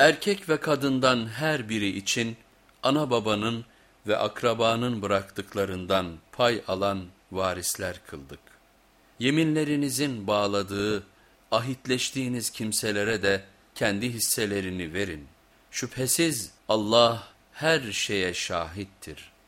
Erkek ve kadından her biri için ana babanın ve akrabanın bıraktıklarından pay alan varisler kıldık. Yeminlerinizin bağladığı, ahitleştiğiniz kimselere de kendi hisselerini verin. Şüphesiz Allah her şeye şahittir.''